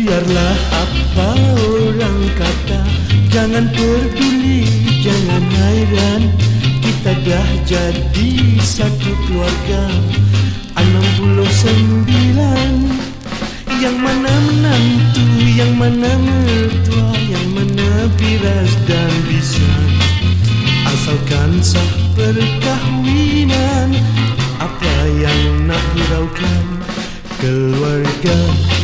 Biarlah apa orang kata Jangan peduli, jangan hairan. Kita dah jadi satu keluarga Enam puluh sembilan. Yang mana menantu, yang mana mertua Yang mana biras dan bisa Asalkan sah perkahwinan Apa yang nak hiraukan keluarga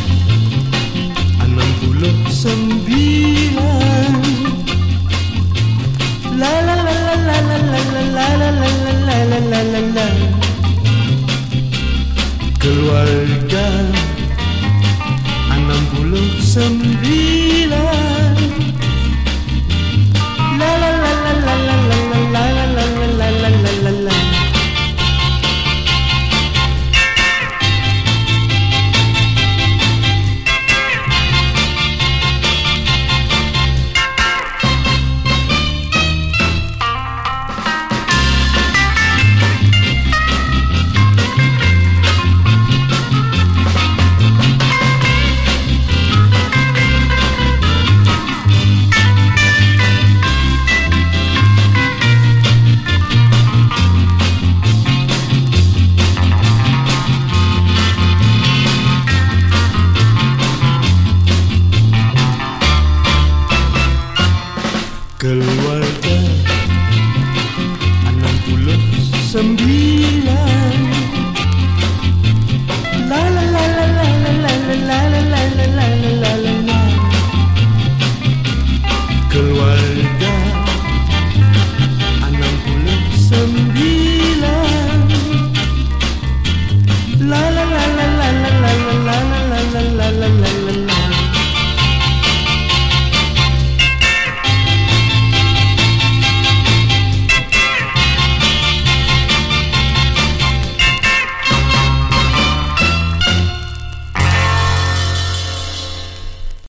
Keluarga 69 Keluarga enam puluh sembilan. la la la la la la la la la la la la la la la la